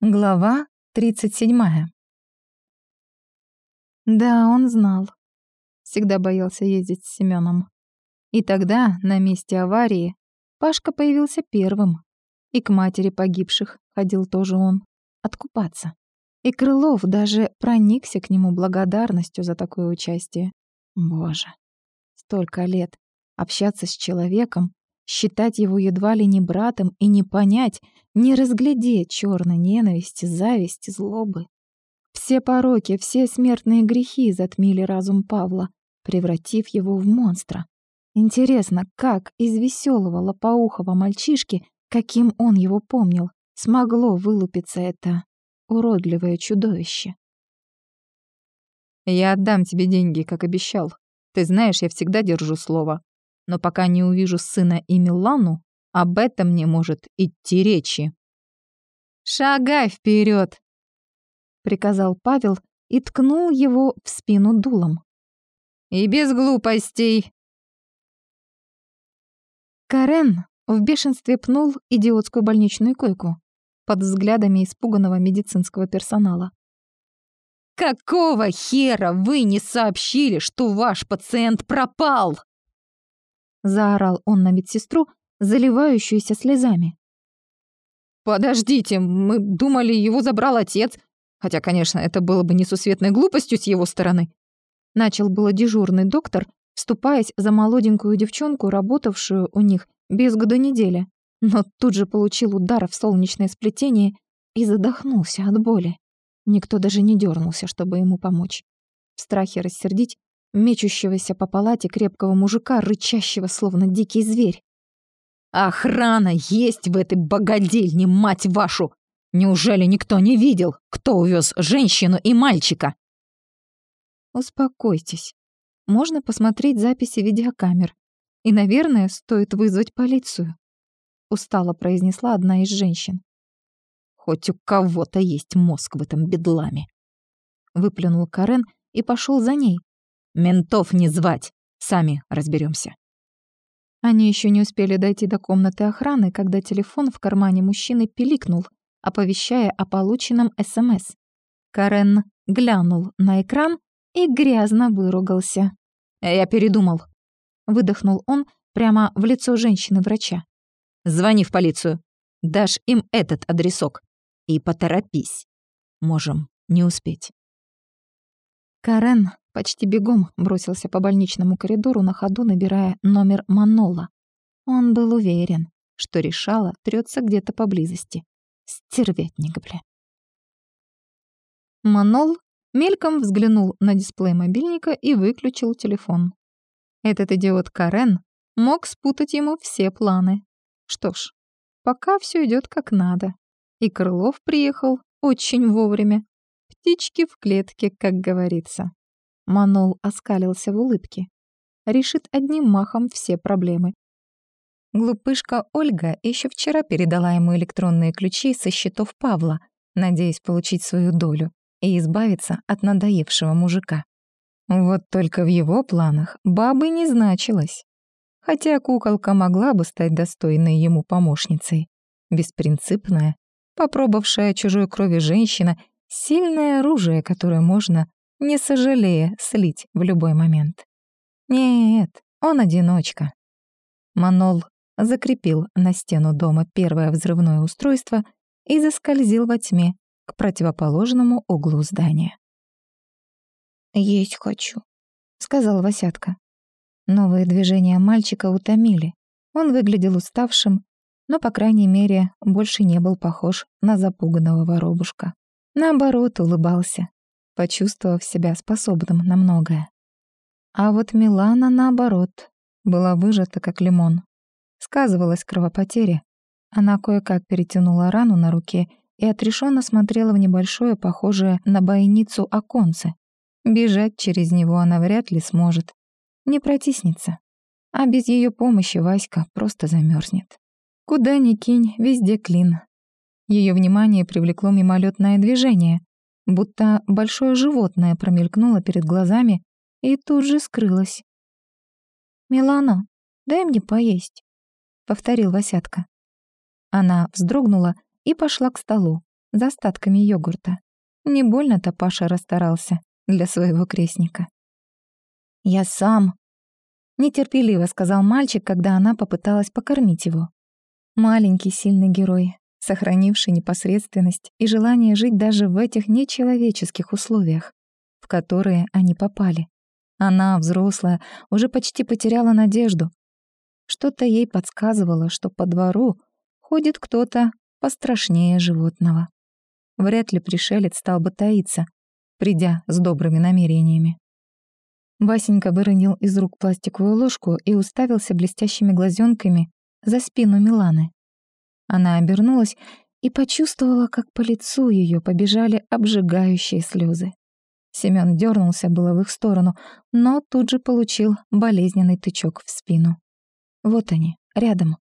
Глава 37. Да, он знал. Всегда боялся ездить с Семеном. И тогда, на месте аварии, Пашка появился первым. И к матери погибших ходил тоже он. Откупаться. И Крылов даже проникся к нему благодарностью за такое участие. Боже. Столько лет общаться с человеком, считать его едва ли не братом и не понять, не разглядеть черной ненависти, зависти, злобы. Все пороки, все смертные грехи затмили разум Павла, превратив его в монстра. Интересно, как из веселого лопоухого мальчишки, каким он его помнил, смогло вылупиться это уродливое чудовище? «Я отдам тебе деньги, как обещал. Ты знаешь, я всегда держу слово но пока не увижу сына и Милану, об этом не может идти речи. «Шагай вперед! приказал Павел и ткнул его в спину дулом. «И без глупостей!» Карен в бешенстве пнул идиотскую больничную койку под взглядами испуганного медицинского персонала. «Какого хера вы не сообщили, что ваш пациент пропал?» Заорал он на медсестру, заливающуюся слезами. «Подождите, мы думали, его забрал отец. Хотя, конечно, это было бы несусветной глупостью с его стороны». Начал было дежурный доктор, вступаясь за молоденькую девчонку, работавшую у них без года недели, но тут же получил удар в солнечное сплетение и задохнулся от боли. Никто даже не дернулся, чтобы ему помочь. В страхе рассердить мечущегося по палате крепкого мужика, рычащего, словно дикий зверь. «Охрана есть в этой богадельне, мать вашу! Неужели никто не видел, кто увез женщину и мальчика?» «Успокойтесь. Можно посмотреть записи видеокамер. И, наверное, стоит вызвать полицию», — устало произнесла одна из женщин. «Хоть у кого-то есть мозг в этом бедламе», — выплюнул Карен и пошел за ней, Ментов не звать. Сами разберемся. Они еще не успели дойти до комнаты охраны, когда телефон в кармане мужчины пиликнул, оповещая о полученном СМС. Карен глянул на экран и грязно выругался. «Я передумал», — выдохнул он прямо в лицо женщины-врача. «Звони в полицию. Дашь им этот адресок. И поторопись. Можем не успеть». Карен почти бегом бросился по больничному коридору на ходу, набирая номер Манола. Он был уверен, что решала трется где-то поблизости. Стервятник, бля. Манол мельком взглянул на дисплей мобильника и выключил телефон. Этот идиот Карен мог спутать ему все планы. Что ж, пока все идет как надо. И Крылов приехал очень вовремя. Птички в клетке, как говорится. Манол оскалился в улыбке. Решит одним махом все проблемы. Глупышка Ольга еще вчера передала ему электронные ключи со счетов Павла, надеясь получить свою долю и избавиться от надоевшего мужика. Вот только в его планах бабы не значилось. Хотя куколка могла бы стать достойной ему помощницей. Беспринципная, попробовавшая чужой крови женщина, сильное оружие, которое можно не сожалея слить в любой момент. Нет, он одиночка. Манол закрепил на стену дома первое взрывное устройство и заскользил во тьме к противоположному углу здания. «Есть хочу», — сказал Васятка. Новые движения мальчика утомили. Он выглядел уставшим, но, по крайней мере, больше не был похож на запуганного воробушка. Наоборот, улыбался, почувствовав себя способным на многое. А вот Милана, наоборот, была выжата, как лимон. Сказывалась кровопотеря. Она кое-как перетянула рану на руке и отрешенно смотрела в небольшое, похожее на бойницу оконце. Бежать через него она вряд ли сможет. Не протиснется. А без ее помощи Васька просто замерзнет. Куда ни кинь, везде клин. Ее внимание привлекло мимолетное движение, будто большое животное промелькнуло перед глазами и тут же скрылось. «Милана, дай мне поесть», — повторил Васятка. Она вздрогнула и пошла к столу, за остатками йогурта. Не больно-то Паша расстарался для своего крестника. «Я сам», — нетерпеливо сказал мальчик, когда она попыталась покормить его. Маленький сильный герой, сохранивший непосредственность и желание жить даже в этих нечеловеческих условиях, в которые они попали. Она, взрослая, уже почти потеряла надежду. Что-то ей подсказывало, что по двору ходит кто-то пострашнее животного. Вряд ли пришелец стал бы таиться, придя с добрыми намерениями. Васенька выронил из рук пластиковую ложку и уставился блестящими глазенками за спину Миланы. Она обернулась и почувствовала, как по лицу ее побежали обжигающие слезы. Семён дернулся было в их сторону, но тут же получил болезненный тычок в спину. Вот они, рядом.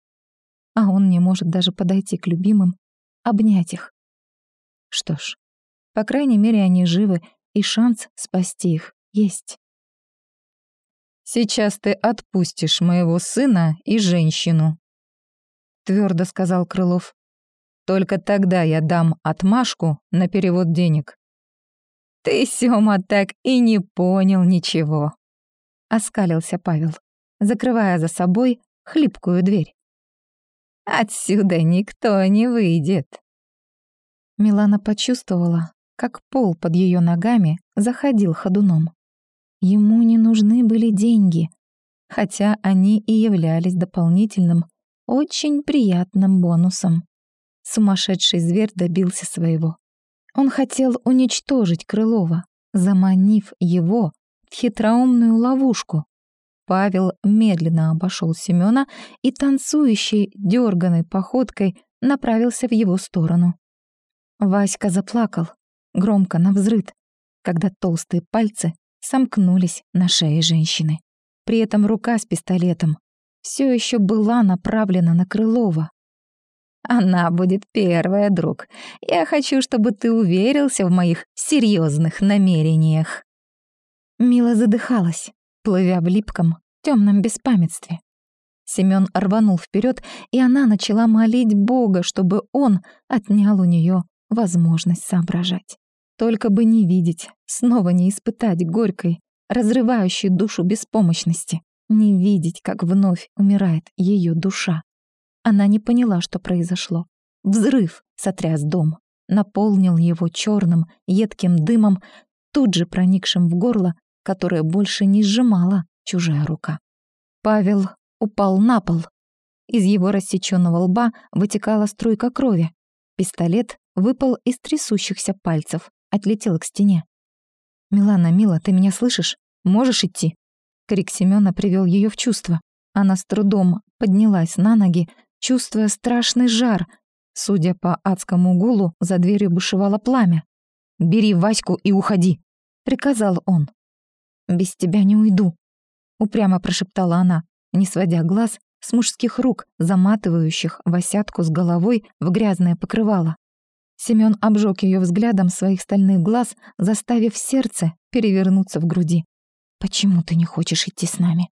А он не может даже подойти к любимым, обнять их. Что ж, по крайней мере, они живы, и шанс спасти их есть. «Сейчас ты отпустишь моего сына и женщину», — твердо сказал Крылов. «Только тогда я дам отмашку на перевод денег». «Ты, Сёма, так и не понял ничего», — оскалился Павел, закрывая за собой хлипкую дверь. «Отсюда никто не выйдет». Милана почувствовала, как пол под ее ногами заходил ходуном. Ему не нужны были деньги, хотя они и являлись дополнительным, очень приятным бонусом. Сумасшедший зверь добился своего. Он хотел уничтожить Крылова, заманив его в хитроумную ловушку. Павел медленно обошел Семёна и танцующей, дерганой походкой направился в его сторону. Васька заплакал, громко навзрыд, когда толстые пальцы сомкнулись на шее женщины. При этом рука с пистолетом все еще была направлена на Крылова. «Она будет первая, друг. Я хочу, чтобы ты уверился в моих серьезных намерениях». Мила задыхалась, плывя в липком, темном беспамятстве. Семён рванул вперед, и она начала молить Бога, чтобы он отнял у нее возможность соображать. Только бы не видеть, снова не испытать горькой, разрывающей душу беспомощности, не видеть, как вновь умирает ее душа. Она не поняла, что произошло. Взрыв сотряс дом, наполнил его черным, едким дымом, тут же проникшим в горло, которое больше не сжимала чужая рука. Павел упал на пол. Из его рассеченного лба вытекала струйка крови. Пистолет выпал из трясущихся пальцев, отлетел к стене. «Милана, мила, ты меня слышишь? Можешь идти?» Крик Семёна привел ее в чувство. Она с трудом поднялась на ноги, чувствуя страшный жар. Судя по адскому гулу, за дверью бушевало пламя. «Бери Ваську и уходи», — приказал он. «Без тебя не уйду», — упрямо прошептала она, не сводя глаз с мужских рук, заматывающих Васятку с головой в грязное покрывало. Семён обжег ее взглядом своих стальных глаз, заставив сердце перевернуться в груди. «Почему ты не хочешь идти с нами?»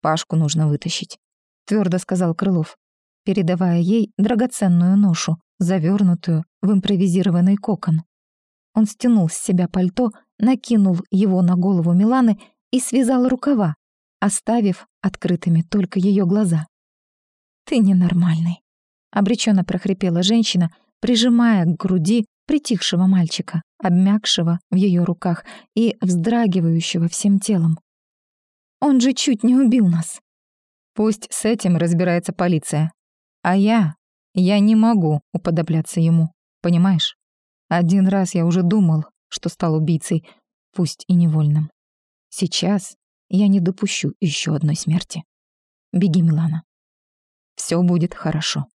«Пашку нужно вытащить», — твердо сказал Крылов, передавая ей драгоценную ношу, завернутую в импровизированный кокон. Он стянул с себя пальто, накинул его на голову Миланы и связал рукава, оставив открытыми только ее глаза. «Ты ненормальный», — обреченно прохрипела женщина, прижимая к груди притихшего мальчика, обмякшего в ее руках и вздрагивающего всем телом. «Он же чуть не убил нас!» «Пусть с этим разбирается полиция. А я... я не могу уподобляться ему, понимаешь? Один раз я уже думал, что стал убийцей, пусть и невольным. Сейчас я не допущу еще одной смерти. Беги, Милана. Все будет хорошо.